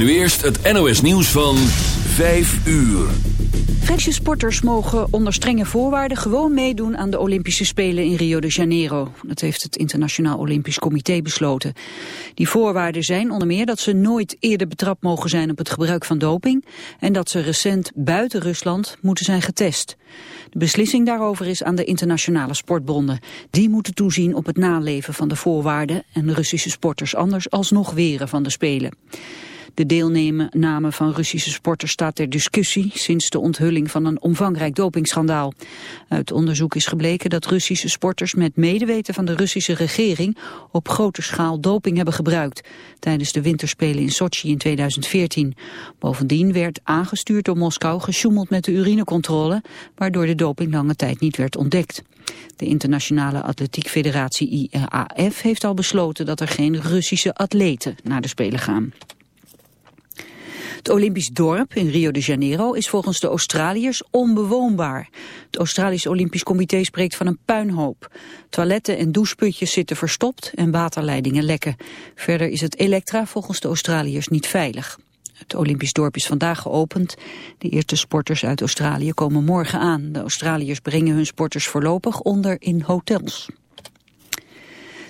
Nu eerst het NOS nieuws van 5 uur. Griekse sporters mogen onder strenge voorwaarden gewoon meedoen aan de Olympische Spelen in Rio de Janeiro. Dat heeft het Internationaal Olympisch Comité besloten. Die voorwaarden zijn onder meer dat ze nooit eerder betrapt mogen zijn op het gebruik van doping en dat ze recent buiten Rusland moeten zijn getest. De beslissing daarover is aan de internationale sportbonden. Die moeten toezien op het naleven van de voorwaarden en Russische sporters anders alsnog weren van de Spelen. De deelname van Russische sporters staat ter discussie sinds de onthulling van een omvangrijk dopingschandaal. Uit onderzoek is gebleken dat Russische sporters met medeweten van de Russische regering op grote schaal doping hebben gebruikt tijdens de winterspelen in Sochi in 2014. Bovendien werd aangestuurd door Moskou gesjoemeld met de urinecontrole, waardoor de doping lange tijd niet werd ontdekt. De Internationale Atletiek Federatie IAAF heeft al besloten dat er geen Russische atleten naar de Spelen gaan. Het Olympisch dorp in Rio de Janeiro is volgens de Australiërs onbewoonbaar. Het Australisch Olympisch Comité spreekt van een puinhoop. Toiletten en doucheputjes zitten verstopt en waterleidingen lekken. Verder is het elektra volgens de Australiërs niet veilig. Het Olympisch dorp is vandaag geopend. De eerste sporters uit Australië komen morgen aan. De Australiërs brengen hun sporters voorlopig onder in hotels.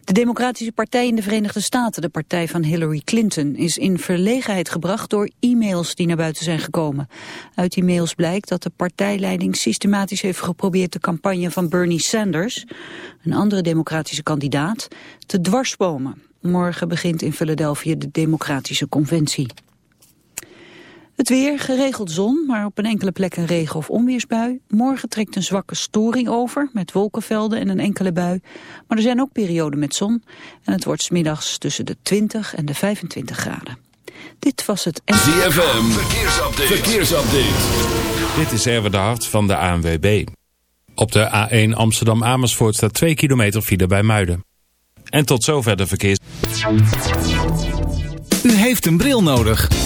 De Democratische Partij in de Verenigde Staten, de partij van Hillary Clinton, is in verlegenheid gebracht door e-mails die naar buiten zijn gekomen. Uit die mails blijkt dat de partijleiding systematisch heeft geprobeerd de campagne van Bernie Sanders, een andere democratische kandidaat, te dwarsbomen. Morgen begint in Philadelphia de Democratische Conventie. Het weer, geregeld zon, maar op een enkele plek een regen- of onweersbui. Morgen trekt een zwakke storing over, met wolkenvelden en een enkele bui. Maar er zijn ook perioden met zon. En het wordt smiddags tussen de 20 en de 25 graden. Dit was het... ZFM, verkeersupdate. verkeersupdate. Dit is Erwin de Hart van de ANWB. Op de A1 Amsterdam-Amersfoort staat 2 kilometer file bij Muiden. En tot zover de verkeers... U heeft een bril nodig.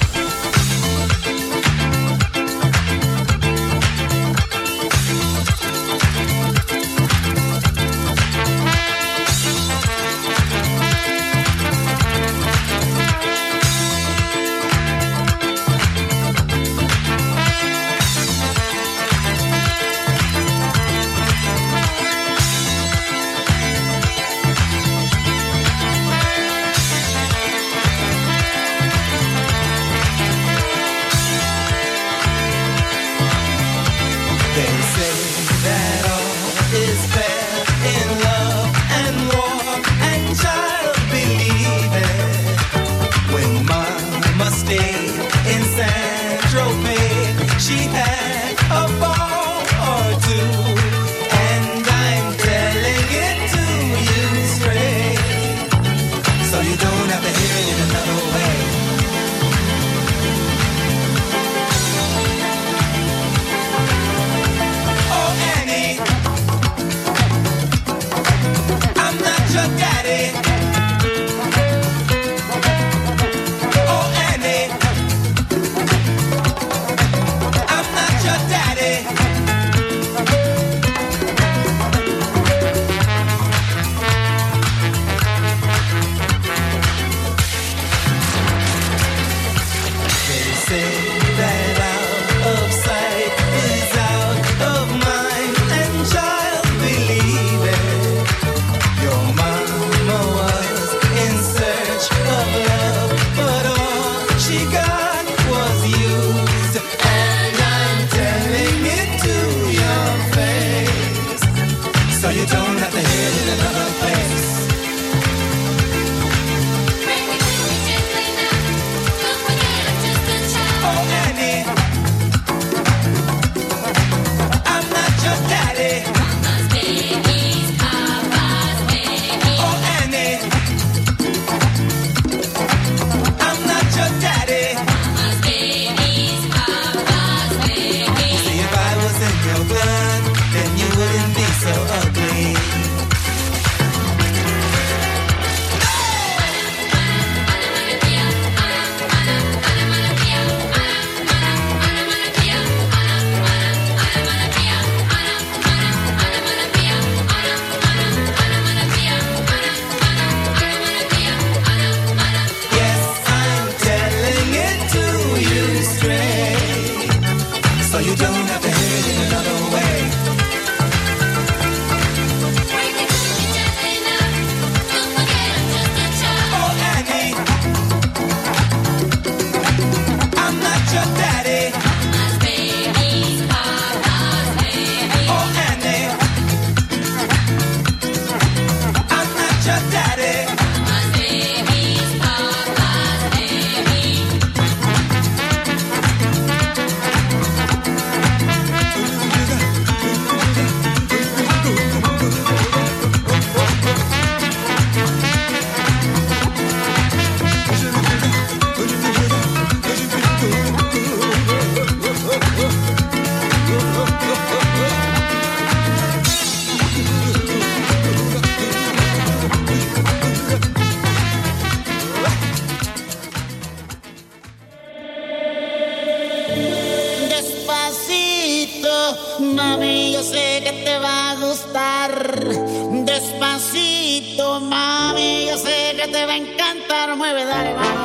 Mueve, dale, vamos.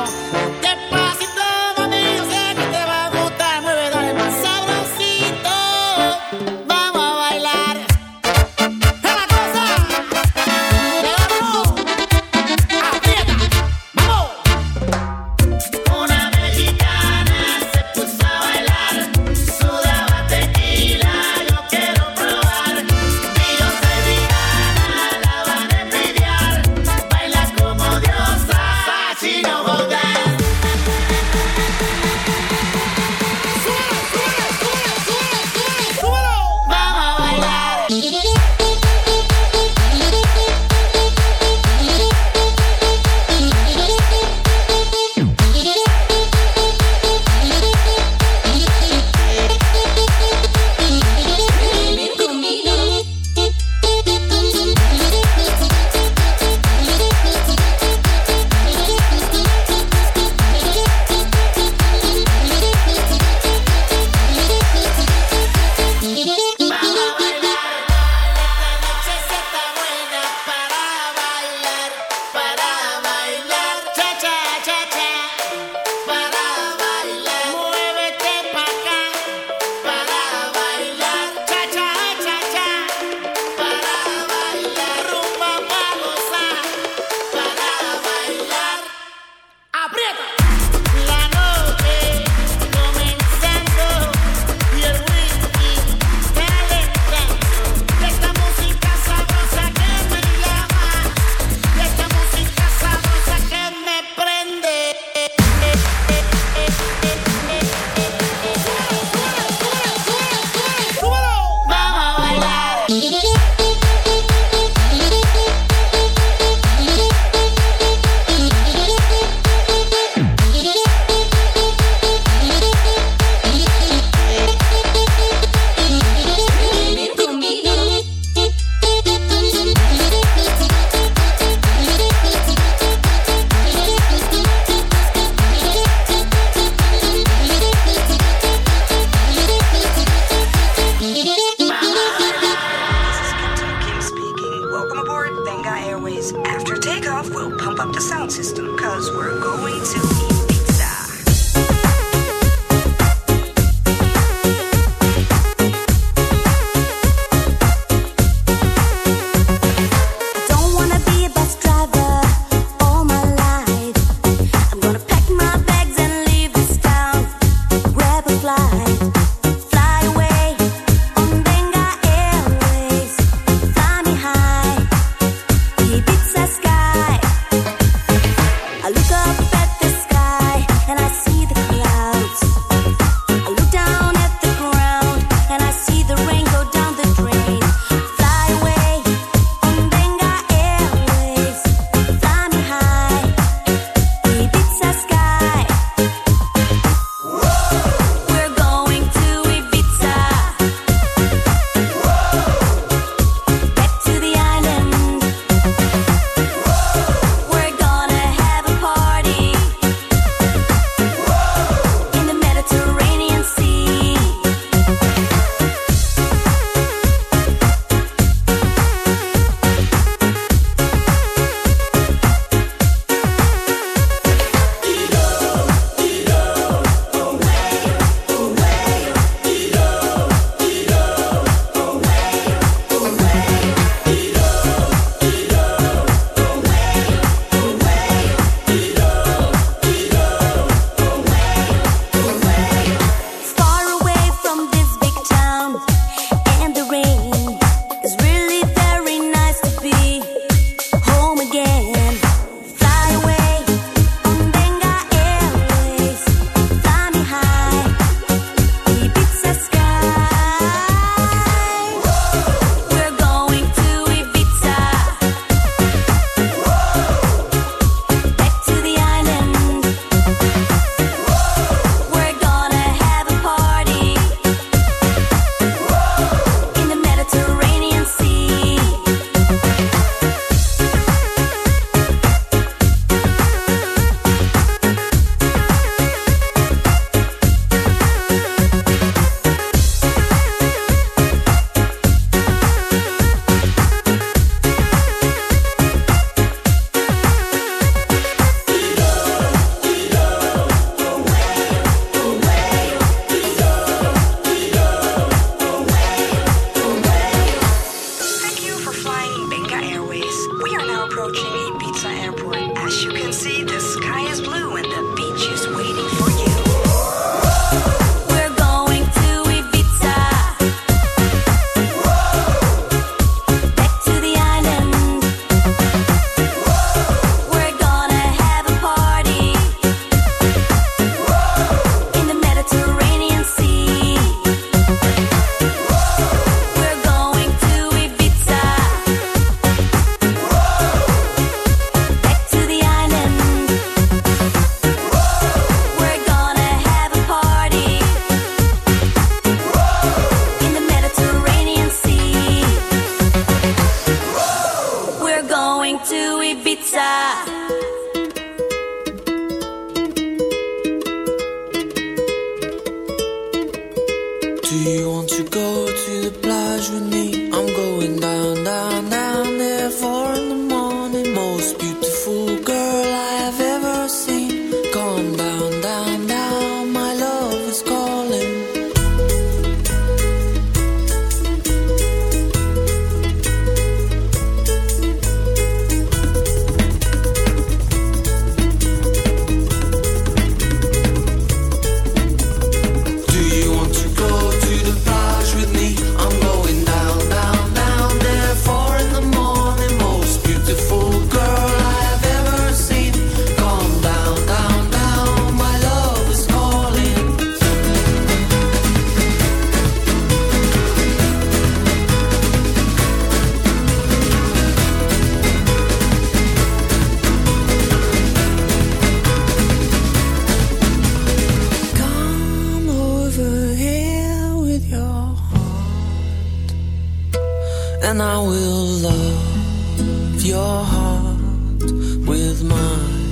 Love your heart with mine.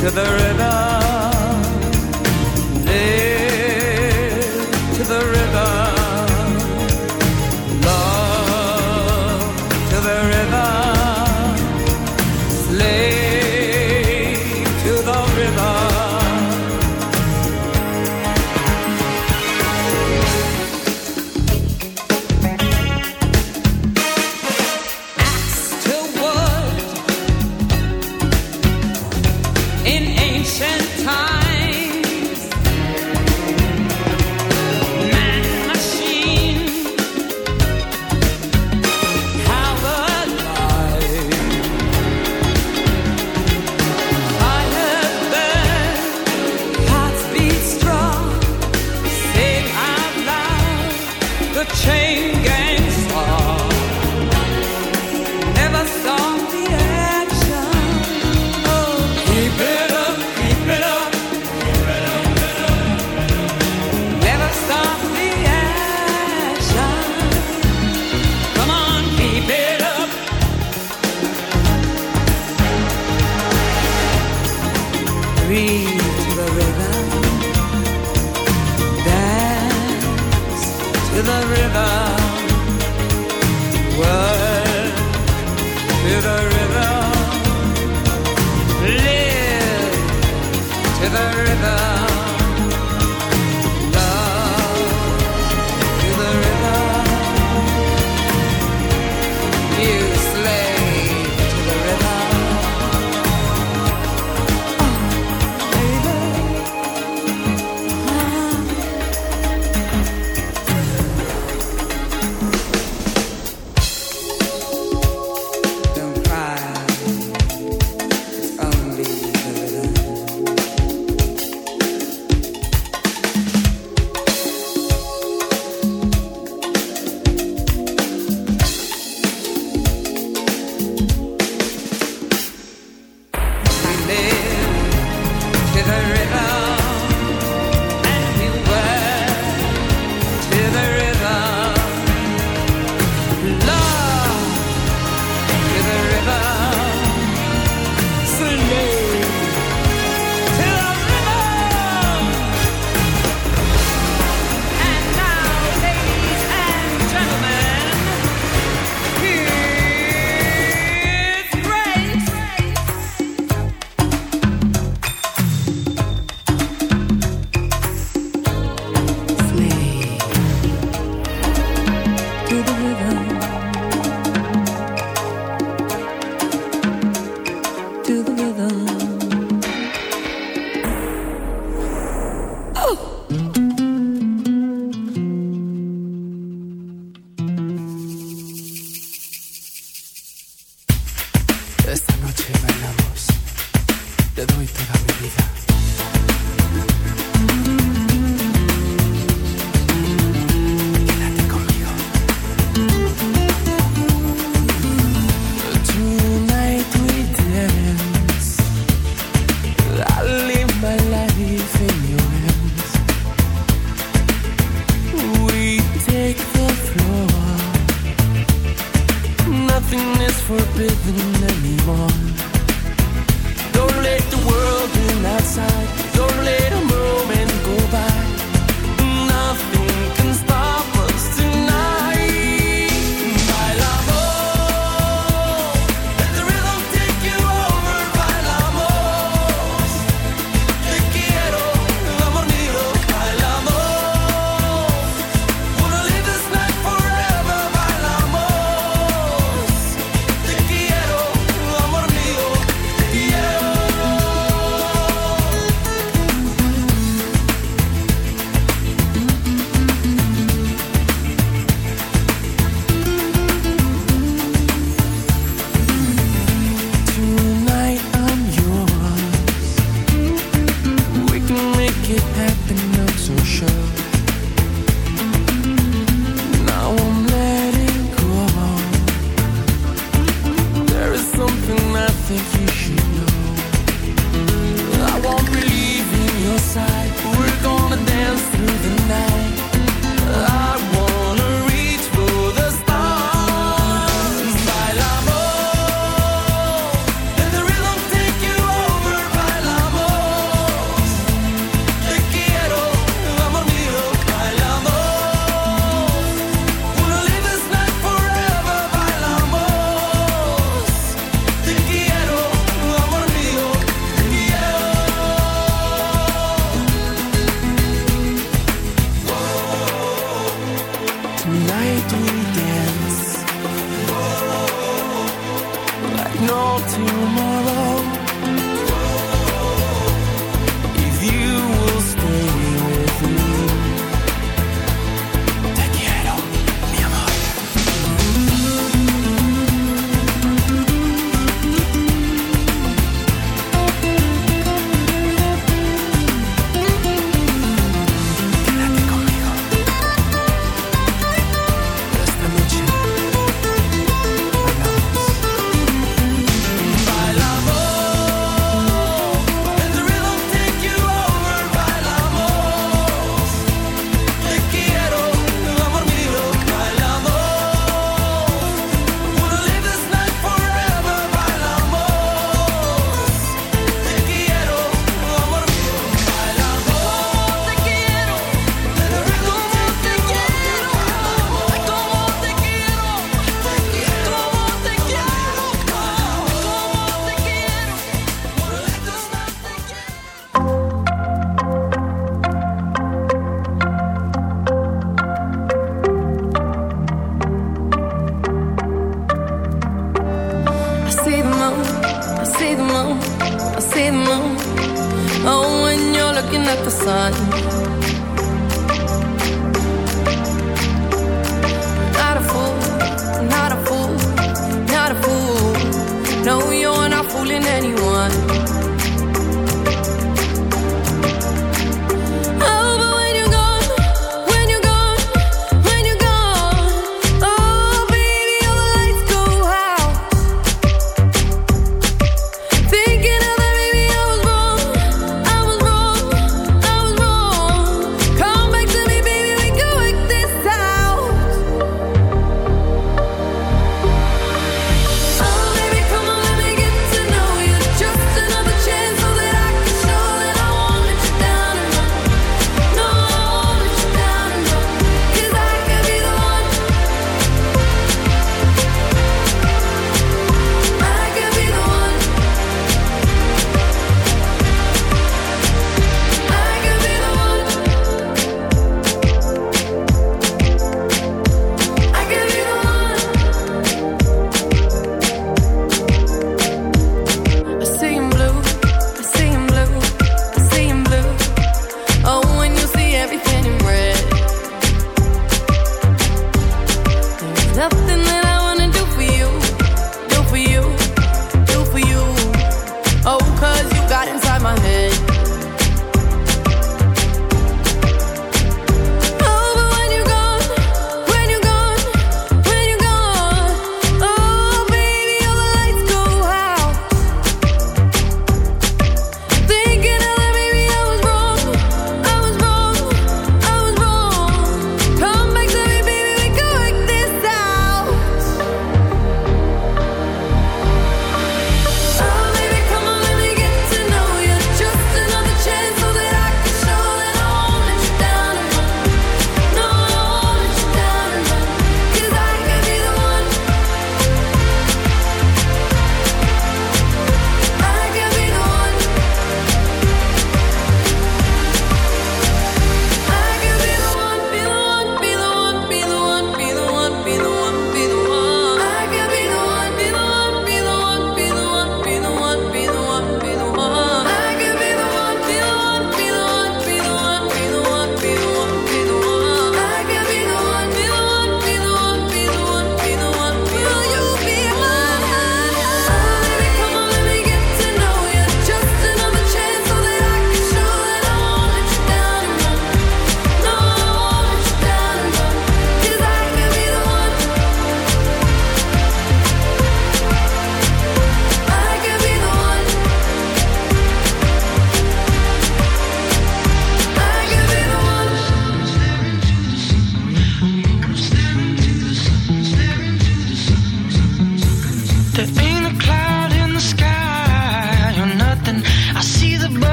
To the rhythm.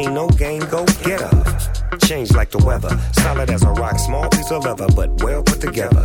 ain't no game, go get her. Change like the weather, solid as a rock, small piece of leather, but well put together